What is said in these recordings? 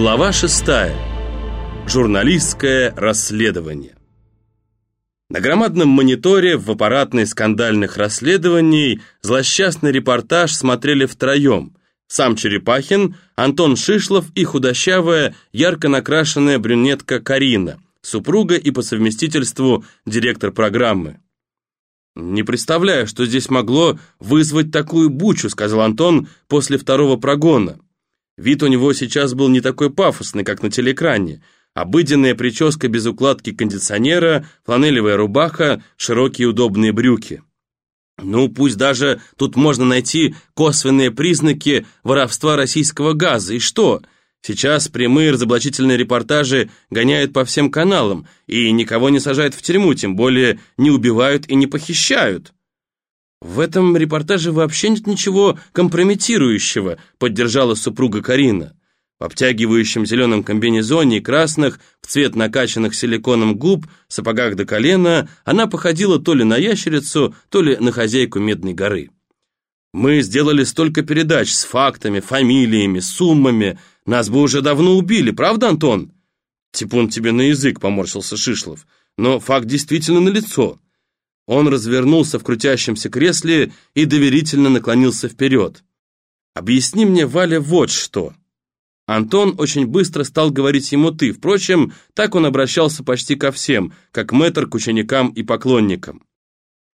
Глава 6. Журналистское расследование. На громадном мониторе в аппаратной скандальных расследований злосчастный репортаж смотрели втроем. Сам Черепахин, Антон Шишлов и худощавая, ярко накрашенная брюнетка Карина, супруга и по совместительству директор программы. «Не представляю, что здесь могло вызвать такую бучу», сказал Антон после второго прогона. Вид у него сейчас был не такой пафосный, как на телеэкране. Обыденная прическа без укладки кондиционера, фланелевая рубаха, широкие удобные брюки. Ну, пусть даже тут можно найти косвенные признаки воровства российского газа. И что? Сейчас прямые разоблачительные репортажи гоняют по всем каналам и никого не сажают в тюрьму, тем более не убивают и не похищают. «В этом репортаже вообще нет ничего компрометирующего», поддержала супруга Карина. В обтягивающем зеленом комбинезоне и красных, в цвет накачанных силиконом губ, сапогах до колена, она походила то ли на ящерицу, то ли на хозяйку Медной горы. «Мы сделали столько передач с фактами, фамилиями, суммами. Нас бы уже давно убили, правда, Антон?» «Типун тебе на язык», — поморщился Шишлов. «Но факт действительно налицо. Он развернулся в крутящемся кресле и доверительно наклонился вперед. «Объясни мне, Валя, вот что». Антон очень быстро стал говорить ему «ты». Впрочем, так он обращался почти ко всем, как мэтр к ученикам и поклонникам.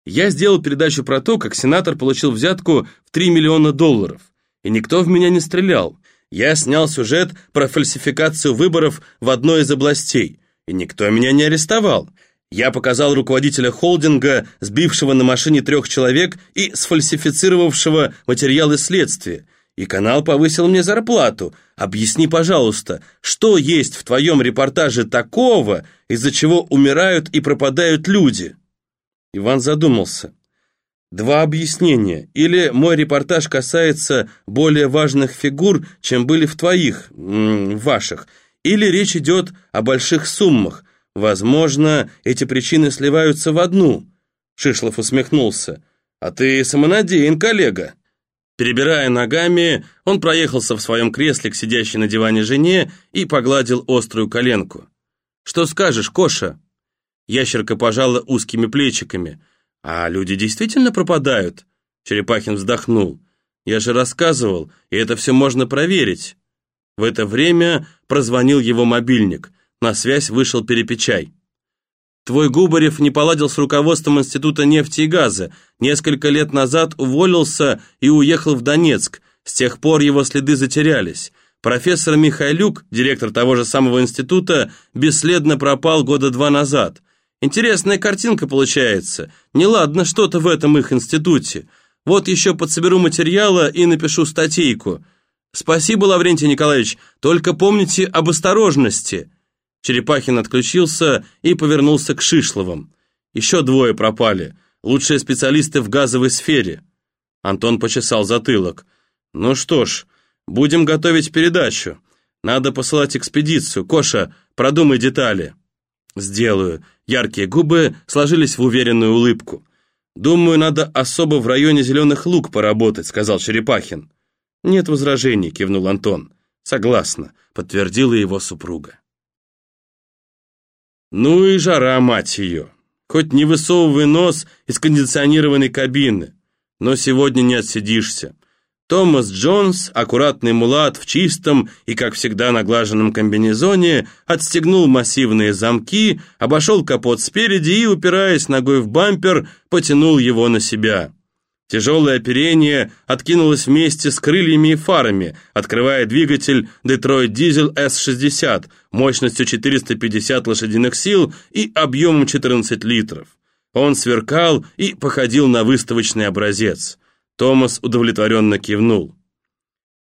Я сделал передачу про то, как сенатор получил взятку в 3 миллиона долларов. И никто в меня не стрелял. Я снял сюжет про фальсификацию выборов в одной из областей. И никто меня не арестовал. Я показал руководителя холдинга, сбившего на машине трех человек и сфальсифицировавшего материалы следствия. И канал повысил мне зарплату. Объясни, пожалуйста, что есть в твоем репортаже такого, из-за чего умирают и пропадают люди?» Иван задумался. Два объяснения. Или мой репортаж касается более важных фигур, чем были в твоих, ваших. Или речь идет о больших суммах – Возможно, эти причины сливаются в одну. Шишлов усмехнулся. А ты самонадеян, коллега. Перебирая ногами, он проехался в своем кресле к сидящей на диване жене и погладил острую коленку. «Что скажешь, Коша?» Ящерка пожала узкими плечиками. «А люди действительно пропадают?» Черепахин вздохнул. «Я же рассказывал, и это все можно проверить». В это время прозвонил его мобильник – на связь вышел Перепечай. Твой Губарев не поладил с руководством Института нефти и газа. Несколько лет назад уволился и уехал в Донецк. С тех пор его следы затерялись. Профессор Михайлюк, директор того же самого института, бесследно пропал года два назад. Интересная картинка получается. Неладно что-то в этом их институте. Вот еще подсоберу материала и напишу статейку. Спасибо, Лаврентий Николаевич, только помните об осторожности. Черепахин отключился и повернулся к Шишловым. Еще двое пропали. Лучшие специалисты в газовой сфере. Антон почесал затылок. Ну что ж, будем готовить передачу. Надо посылать экспедицию. Коша, продумай детали. Сделаю. Яркие губы сложились в уверенную улыбку. «Думаю, надо особо в районе Зеленых Луг поработать», — сказал Черепахин. «Нет возражений», — кивнул Антон. «Согласна», — подтвердила его супруга. Ну и жара, мать ее. Хоть не высовывай нос из кондиционированной кабины, но сегодня не отсидишься. Томас Джонс, аккуратный мулат в чистом и, как всегда, наглаженном комбинезоне, отстегнул массивные замки, обошел капот спереди и, упираясь ногой в бампер, потянул его на себя. Тяжелое оперение откинулось вместе с крыльями и фарами, открывая двигатель Detroit Diesel S60 мощностью 450 лошадиных сил и объемом 14 литров. Он сверкал и походил на выставочный образец. Томас удовлетворенно кивнул.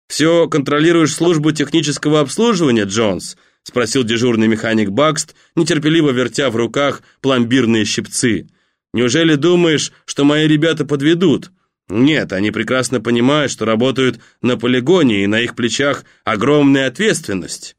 «Все контролируешь службу технического обслуживания, Джонс?» спросил дежурный механик Бакст, нетерпеливо вертя в руках пломбирные щипцы. «Неужели думаешь, что мои ребята подведут? Нет, они прекрасно понимают, что работают на полигоне, и на их плечах огромная ответственность.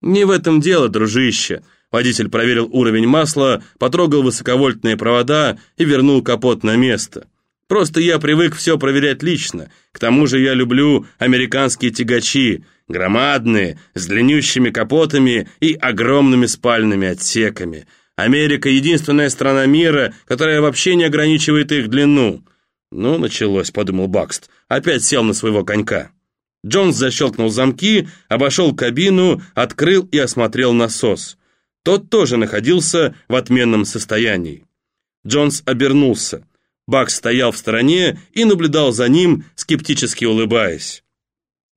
Не в этом дело, дружище. Водитель проверил уровень масла, потрогал высоковольтные провода и вернул капот на место. Просто я привык все проверять лично. К тому же я люблю американские тягачи. Громадные, с длиннющими капотами и огромными спальными отсеками. Америка — единственная страна мира, которая вообще не ограничивает их длину. «Ну, началось», — подумал Бакст. Опять сел на своего конька. Джонс защелкнул замки, обошел кабину, открыл и осмотрел насос. Тот тоже находился в отменном состоянии. Джонс обернулся. Бакс стоял в стороне и наблюдал за ним, скептически улыбаясь.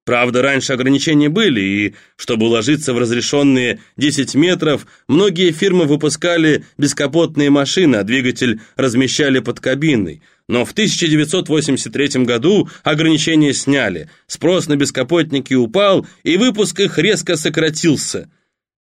Правда, раньше ограничения были, и, чтобы уложиться в разрешенные 10 метров, многие фирмы выпускали бескапотные машины, а двигатель размещали под кабиной. Но в 1983 году ограничения сняли, спрос на бескапотники упал, и выпуск их резко сократился.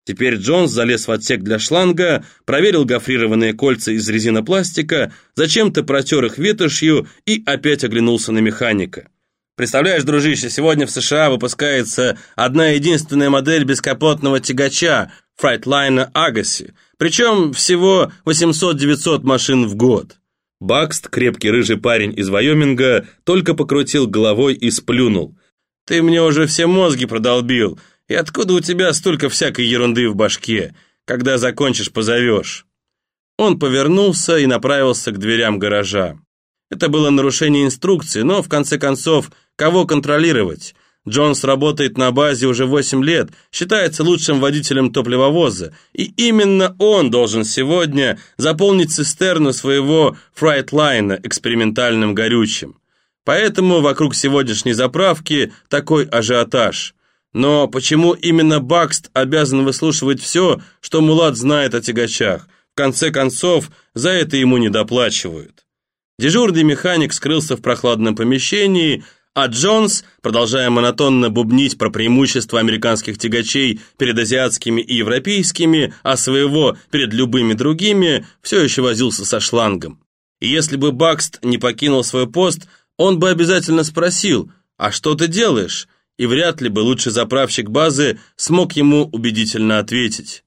Теперь Джонс залез в отсек для шланга, проверил гофрированные кольца из резинопластика, зачем-то протер их ветошью и опять оглянулся на механика. Представляешь, дружище, сегодня в США выпускается одна единственная модель бескапотного тягача Freightliner Agassi, причем всего 800-900 машин в год. Бакст, крепкий рыжий парень из Вайоминга, только покрутил головой и сплюнул. «Ты мне уже все мозги продолбил, и откуда у тебя столько всякой ерунды в башке? Когда закончишь, позовешь». Он повернулся и направился к дверям гаража. Это было нарушение инструкции, но, в конце концов, кого контролировать? Джонс работает на базе уже 8 лет, считается лучшим водителем топливовоза, и именно он должен сегодня заполнить цистерну своего Freightliner а экспериментальным горючим. Поэтому вокруг сегодняшней заправки такой ажиотаж. Но почему именно Бакст обязан выслушивать все, что Мулат знает о тягачах? В конце концов, за это ему не доплачивают. Дежурный механик скрылся в прохладном помещении, а Джонс, продолжая монотонно бубнить про преимущества американских тягачей перед азиатскими и европейскими, а своего перед любыми другими, все еще возился со шлангом. И если бы Бакст не покинул свой пост, он бы обязательно спросил «А что ты делаешь?» И вряд ли бы лучший заправщик базы смог ему убедительно ответить.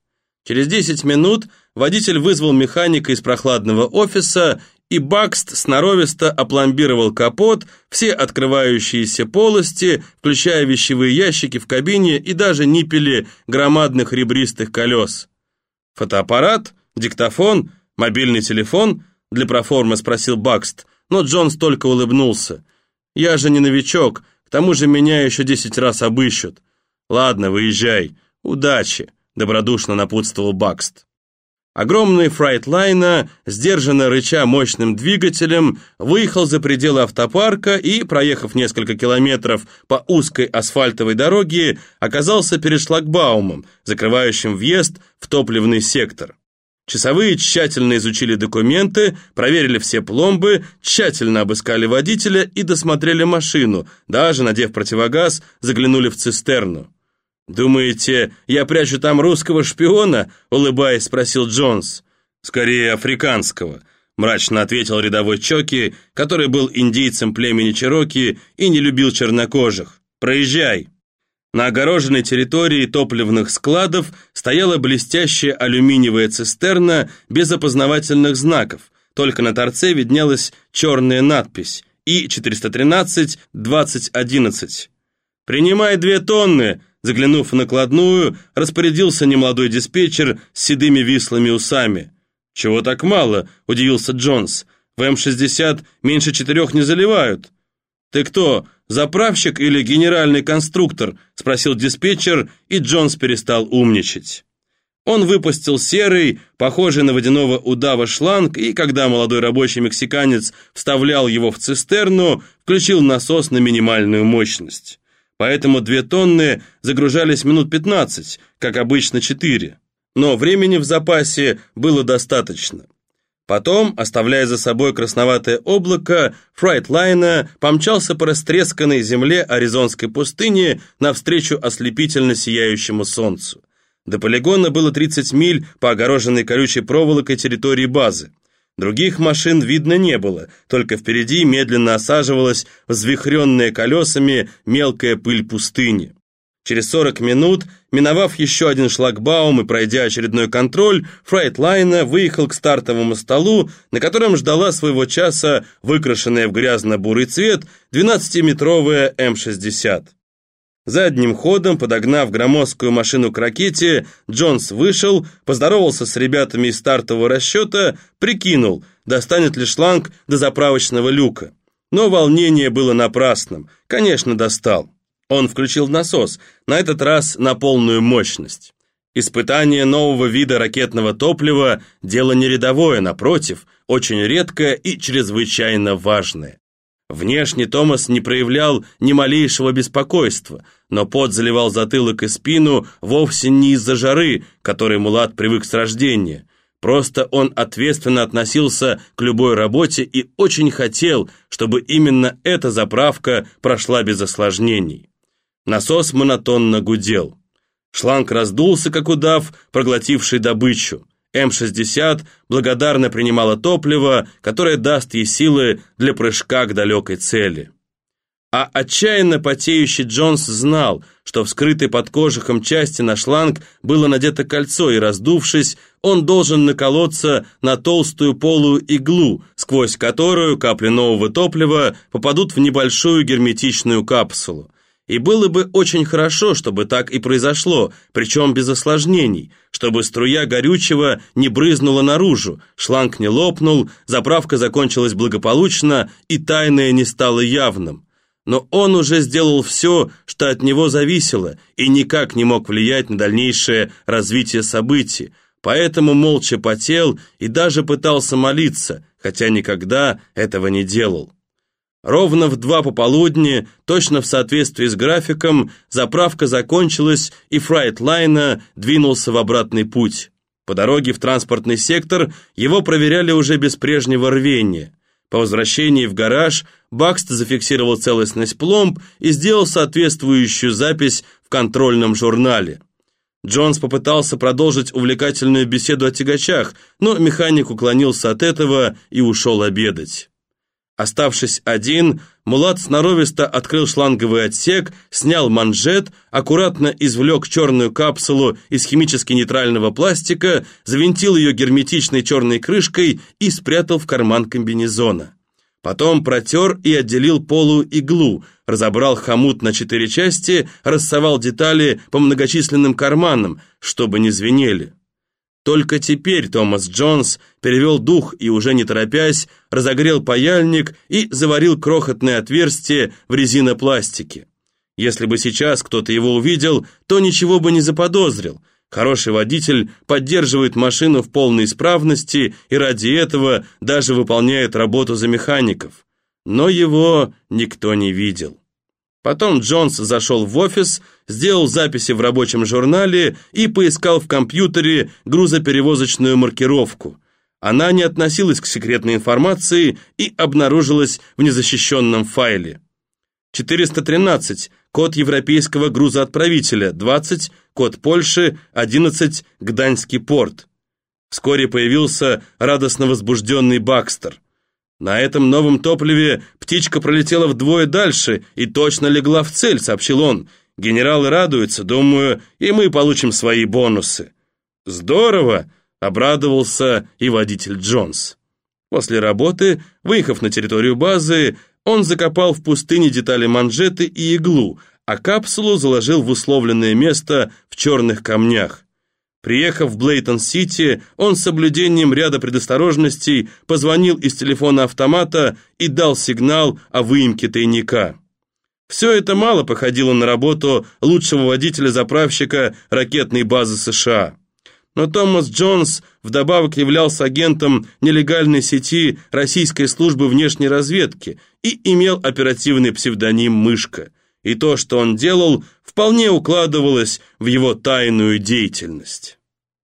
Через 10 минут водитель вызвал механика из прохладного офиса и Бакст сноровисто опломбировал капот, все открывающиеся полости, включая вещевые ящики в кабине и даже ниппели громадных ребристых колес. «Фотоаппарат? Диктофон? Мобильный телефон?» для проформы спросил Бакст, но Джонс только улыбнулся. «Я же не новичок, к тому же меня еще десять раз обыщут». «Ладно, выезжай. Удачи», — добродушно напутствовал Бакст. Огромный Freightliner, сдержанно рыча мощным двигателем, выехал за пределы автопарка и, проехав несколько километров по узкой асфальтовой дороге, оказался перед шлагбаумом, закрывающим въезд в топливный сектор. Часовые тщательно изучили документы, проверили все пломбы, тщательно обыскали водителя и досмотрели машину, даже, надев противогаз, заглянули в цистерну. «Думаете, я прячу там русского шпиона?» — улыбаясь, спросил Джонс. «Скорее, африканского», — мрачно ответил рядовой Чоки, который был индейцем племени Чероки и не любил чернокожих. «Проезжай». На огороженной территории топливных складов стояла блестящая алюминиевая цистерна без опознавательных знаков, только на торце виднелась черная надпись И-413-2011. «Принимай две тонны!» Заглянув в накладную, распорядился немолодой диспетчер с седыми вислыми усами. «Чего так мало?» – удивился Джонс. «В М-60 меньше четырех не заливают». «Ты кто, заправщик или генеральный конструктор?» – спросил диспетчер, и Джонс перестал умничать. Он выпустил серый, похожий на водяного удава шланг, и когда молодой рабочий мексиканец вставлял его в цистерну, включил насос на минимальную мощность поэтому две тонны загружались минут 15, как обычно четыре. Но времени в запасе было достаточно. Потом, оставляя за собой красноватое облако, Freightliner помчался по растресканной земле Аризонской пустыни навстречу ослепительно сияющему солнцу. До полигона было 30 миль по огороженной колючей проволокой территории базы. Других машин видно не было, только впереди медленно осаживалась взвихренная колесами мелкая пыль пустыни. Через 40 минут, миновав еще один шлагбаум и пройдя очередной контроль, Freightliner выехал к стартовому столу, на котором ждала своего часа выкрашенная в грязно-бурый цвет 12-метровая М-60. Задним ходом, подогнав громоздкую машину к ракете, Джонс вышел, поздоровался с ребятами из стартового расчета, прикинул, достанет ли шланг до заправочного люка. Но волнение было напрасным. Конечно, достал. Он включил насос, на этот раз на полную мощность. Испытание нового вида ракетного топлива – дело не рядовое, напротив, очень редкое и чрезвычайно важное. Внешне Томас не проявлял ни малейшего беспокойства, но пот заливал затылок и спину вовсе не из-за жары, которой Мулат привык с рождения. Просто он ответственно относился к любой работе и очень хотел, чтобы именно эта заправка прошла без осложнений. Насос монотонно гудел. Шланг раздулся, как удав, проглотивший добычу. М-60 благодарно принимала топливо, которое даст ей силы для прыжка к далекой цели. А отчаянно потеющий Джонс знал, что в скрытой под кожухом части на шланг было надето кольцо, и раздувшись, он должен наколоться на толстую полую иглу, сквозь которую капли нового топлива попадут в небольшую герметичную капсулу. И было бы очень хорошо, чтобы так и произошло, причем без осложнений, чтобы струя горючего не брызнула наружу, шланг не лопнул, заправка закончилась благополучно и тайное не стало явным. Но он уже сделал все, что от него зависело, и никак не мог влиять на дальнейшее развитие событий, поэтому молча потел и даже пытался молиться, хотя никогда этого не делал. Ровно в два пополудни, точно в соответствии с графиком, заправка закончилась, и Freightliner двинулся в обратный путь. По дороге в транспортный сектор его проверяли уже без прежнего рвения. По возвращении в гараж Бакст зафиксировал целостность пломб и сделал соответствующую запись в контрольном журнале. Джонс попытался продолжить увлекательную беседу о тягачах, но механик уклонился от этого и ушел обедать. Оставшись один, Мулат сноровисто открыл шланговый отсек, снял манжет, аккуратно извлек черную капсулу из химически нейтрального пластика, завинтил ее герметичной черной крышкой и спрятал в карман комбинезона. Потом протер и отделил полую иглу, разобрал хомут на четыре части, рассовал детали по многочисленным карманам, чтобы не звенели. Только теперь Томас Джонс перевел дух и, уже не торопясь, разогрел паяльник и заварил крохотное отверстие в резинопластике. Если бы сейчас кто-то его увидел, то ничего бы не заподозрил. Хороший водитель поддерживает машину в полной исправности и ради этого даже выполняет работу за механиков. Но его никто не видел. Потом Джонс зашел в офис, сделал записи в рабочем журнале и поискал в компьютере грузоперевозочную маркировку. Она не относилась к секретной информации и обнаружилась в незащищенном файле. 413. Код европейского грузоотправителя. 20. Код Польши. 11. Гданьский порт. Вскоре появился радостно возбужденный Бакстер. На этом новом топливе птичка пролетела вдвое дальше и точно легла в цель, сообщил он. Генералы радуются, думаю, и мы получим свои бонусы. Здорово, обрадовался и водитель Джонс. После работы, выехав на территорию базы, он закопал в пустыне детали манжеты и иглу, а капсулу заложил в условленное место в черных камнях. Приехав в Блейтон-Сити, он с соблюдением ряда предосторожностей позвонил из телефона автомата и дал сигнал о выемке тайника. Все это мало походило на работу лучшего водителя-заправщика ракетной базы США. Но Томас Джонс вдобавок являлся агентом нелегальной сети российской службы внешней разведки и имел оперативный псевдоним «Мышка». И то, что он делал, вполне укладывалось в его тайную деятельность.